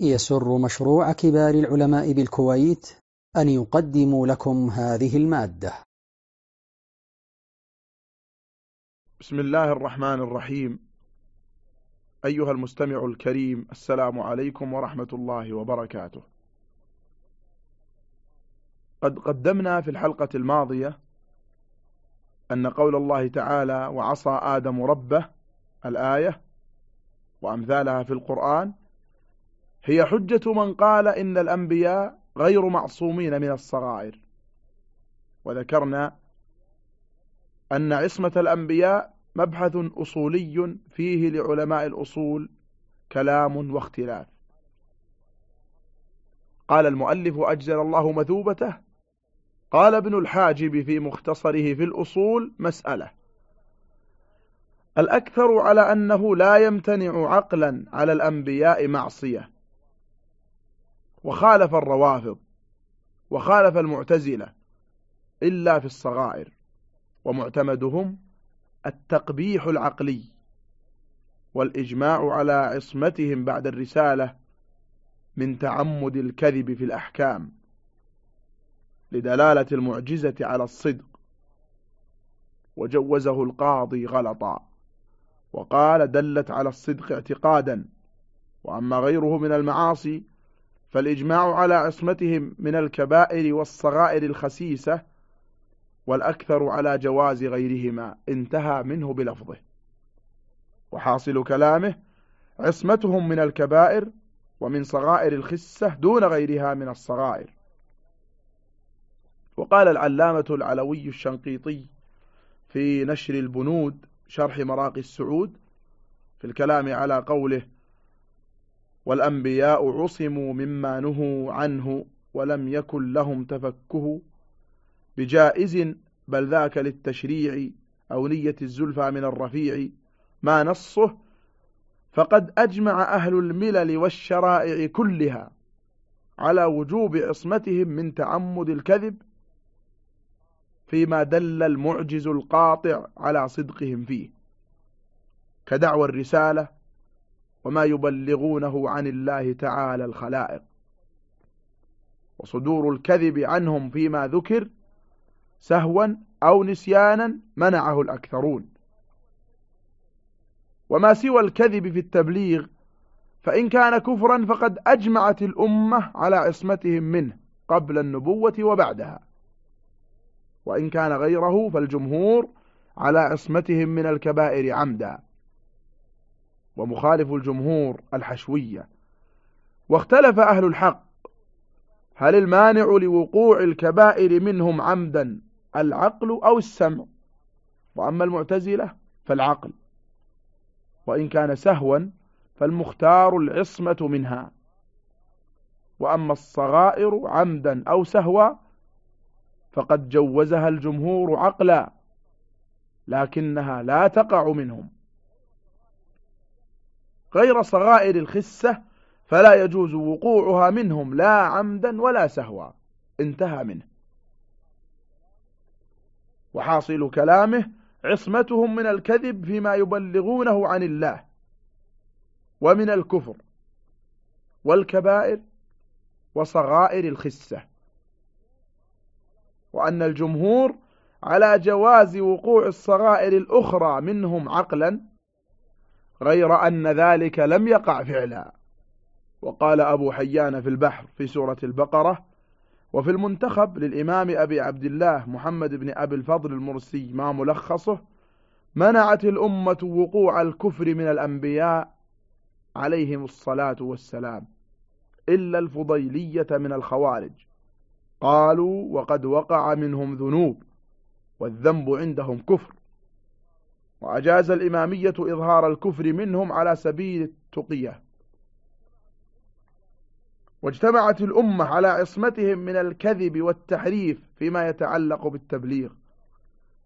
يسر مشروع كبار العلماء بالكويت أن يقدم لكم هذه المادة. بسم الله الرحمن الرحيم. أيها المستمع الكريم السلام عليكم ورحمة الله وبركاته. قد قدمنا في الحلقة الماضية أن قول الله تعالى وعصى آدم ربه الآية وأمثالها في القرآن هي حجة من قال إن الأنبياء غير معصومين من الصغائر. وذكرنا أن عصمة الأنبياء مبحث أصولي فيه لعلماء الأصول كلام واختلاف. قال المؤلف أجزل الله مثوبته. قال ابن الحاجب في مختصره في الأصول مسألة. الأكثر على أنه لا يمتنع عقلا على الأنبياء معصية. وخالف الروافض وخالف المعتزلة إلا في الصغائر ومعتمدهم التقبيح العقلي والإجماع على عصمتهم بعد الرسالة من تعمد الكذب في الأحكام لدلالة المعجزة على الصدق. وجوزه القاضي غلطا وقال دلت على الصدق اعتقادا وأما غيره من المعاصي فالإجماع على عصمتهم من الكبائر والصغائر الخسيسة والأكثر على جواز غيرهما انتهى منه بلفظه. وحاصل كلامه عصمتهم من الكبائر ومن صغائر الخسة دون غيرها من الصغائر. وقال العلامة العلوي الشنقيطي في نشر البنود شرح مراقي السعود في الكلام على قوله والأنبياء عصموا مما نهوا عنه ولم يكن لهم تفكه بجائز بل ذاك للتشريع أو نية الزلفى من الرفيع ما نصه فقد أجمع أهل الملل والشرائع كلها على وجوب عصمتهم من تعمد الكذب فيما دل المعجز القاطع على صدقهم فيه كدعوى الرسالة وما يبلغونه عن الله تعالى الخلائق. وصدور الكذب عنهم فيما ذكر سهوا أو نسيانا منعه الأكثرون. وما سوى الكذب في التبليغ فإن كان كفرا فقد أجمعت الأمة على عصمتهم منه قبل النبوة وبعدها. وإن كان غيره فالجمهور على عصمتهم من الكبائر عمدا. ومخالف الجمهور الحشوية. واختلف أهل الحق. هل المانع لوقوع الكبائر منهم عمدا العقل أو السمع؟ وأما المعتزلة فالعقل. وإن كان سهوا فالمختار العصمة منها. وأما الصغائر عمدا أو سهوا فقد جوزها الجمهور عقلا لكنها لا تقع منهم. غير صغائر الخسة فلا يجوز وقوعها منهم لا عمدا ولا سهوا. انتهى منه. وحاصل كلامه عصمتهم من الكذب فيما يبلغونه عن الله ومن الكفر والكبائر وصغائر الخسة. وأن الجمهور على جواز وقوع الصغائر الأخرى منهم عقلا غير أن ذلك لم يقع فعلا. وقال أبو حيان في البحر في سورة البقرة وفي المنتخب للإمام أبي عبد الله محمد بن أبي الفضل المرسي ما ملخصه منعت الأمة وقوع الكفر من الأنبياء عليهم الصلاة والسلام إلا الفضيلية من الخوارج. قالوا وقد وقع منهم ذنوب والذنب عندهم كفر. وأجاز الإمامية إظهار الكفر منهم على سبيل التقية. واجتمعت الأمة على عصمتهم من الكذب والتحريف فيما يتعلق بالتبليغ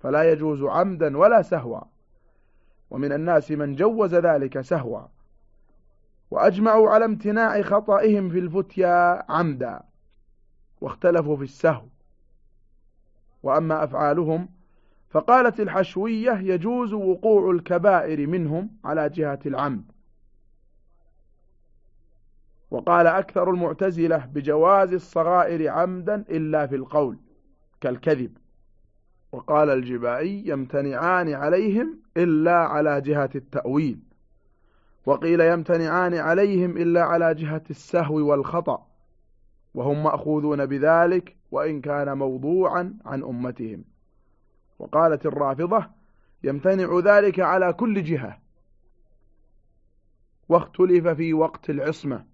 فلا يجوز عمدا ولا سهوا ومن الناس من جوز ذلك سهوا وأجمعوا على امتناع خطئهم في الفتيا عمدا واختلفوا في السهو وأما أفعالهم فقالت الحشوية يجوز وقوع الكبائر منهم على جهة العمد. وقال أكثر المعتزلة بجواز الصغائر عمدا إلا في القول كالكذب. وقال الجبائي يمتنعان عليهم إلا على جهة التأويل. وقيل يمتنعان عليهم إلا على جهة السهو والخطأ. وهم مأخوذون بذلك وإن كان موضوعا عن أمتهم. وقالت الرافضة يمتنع ذلك على كل جهة. واختلف في وقت العصمة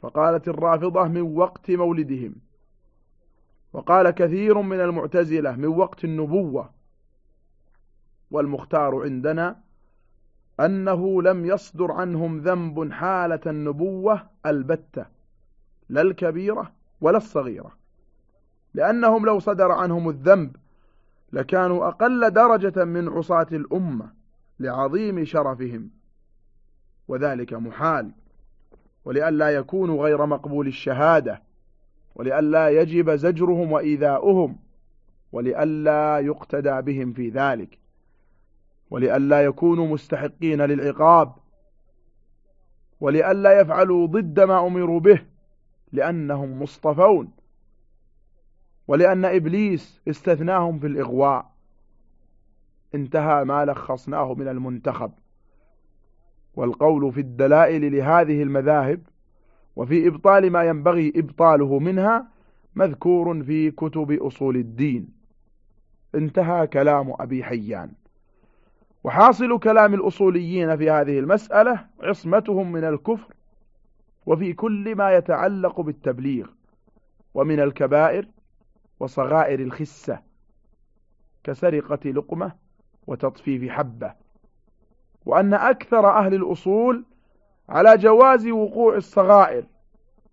فقالت الرافضة من وقت مولدهم. وقال كثير من المعتزلة من وقت النبوة. والمختار عندنا أنه لم يصدر عنهم ذنب حالة النبوة البتة لا الكبيرة ولا الصغيرة. لأنهم لو صدر عنهم الذنب لكانوا أقل درجة من عصاة الأمة لعظيم شرفهم وذلك محال ولئلا يكونوا غير مقبول الشهادة ولئلا يجب زجرهم وإيذاؤهم ولئلا يقتدى بهم في ذلك ولئلا يكونوا مستحقين للعقاب ولئلا يفعلوا ضد ما أمروا به لأنهم مصطفون. ولأن إبليس استثناهم في الإغواء. انتهى ما لخصناه من المنتخب. والقول في الدلائل لهذه المذاهب وفي إبطال ما ينبغي إبطاله منها مذكور في كتب أصول الدين. انتهى كلام أبي حيان. وحاصل كلام الأصوليين في هذه المسألة عصمتهم من الكفر وفي كل ما يتعلق بالتبليغ. ومن الكبائر وصغائر الخسة كسرقة لقمة وتطفيف حبة. وأن أكثر أهل الأصول على جواز وقوع الصغائر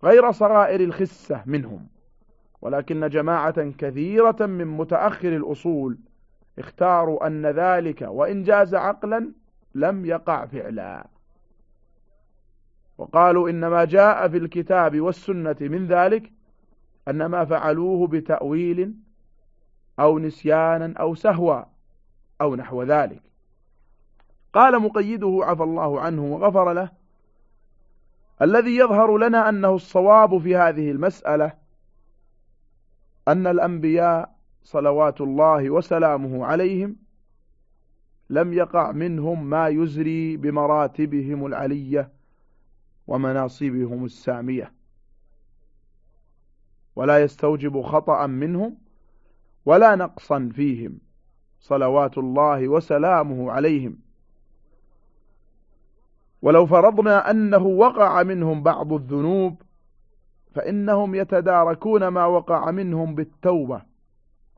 غير صغائر الخسة منهم. ولكن جماعة كثيرة من متأخر الأصول اختاروا أن ذلك وإن جاز عقلا لم يقع فعلا. وقالوا إنما جاء في الكتاب والسنة من ذلك أن ما فعلوه بتأويل أو نسيانا أو سهوا أو نحو ذلك. قال مقيده عفى الله عنه وغفر له الذي يظهر لنا أنه الصواب في هذه المسألة أن الأنبياء صلوات الله وسلامه عليهم لم يقع منهم ما يزري بمراتبهم العلية ومناصبهم السامية. ولا يستوجب خطأ منهم ولا نقصا فيهم. صلوات الله وسلامه عليهم. ولو فرضنا أنه وقع منهم بعض الذنوب فإنهم يتداركون ما وقع منهم بالتوبة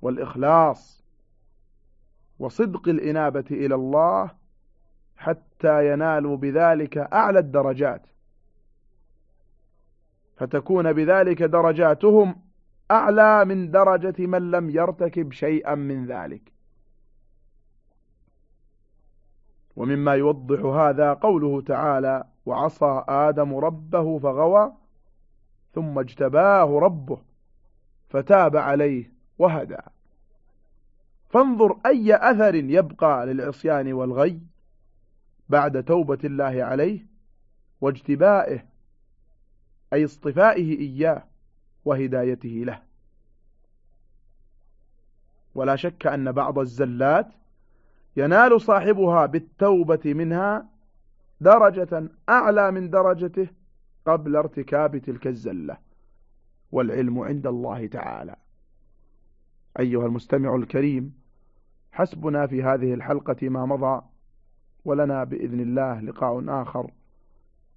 والإخلاص وصدق الإنابة إلى الله حتى ينالوا بذلك أعلى الدرجات. فتكون بذلك درجاتهم أعلى من درجة من لم يرتكب شيئا من ذلك. ومما يوضح هذا قوله تعالى وعصى آدم ربه فغوى ثم اجتباه ربه فتاب عليه وهدى. فانظر أي أثر يبقى للعصيان والغي بعد توبة الله عليه واجتبائه أي اصطفائه إياه وهدايته له. ولا شك أن بعض الزلات ينال صاحبها بالتوبة منها درجة أعلى من درجته قبل ارتكاب تلك الزلة. والعلم عند الله تعالى. أيها المستمع الكريم حسبنا في هذه الحلقة ما مضى ولنا بإذن الله لقاء آخر.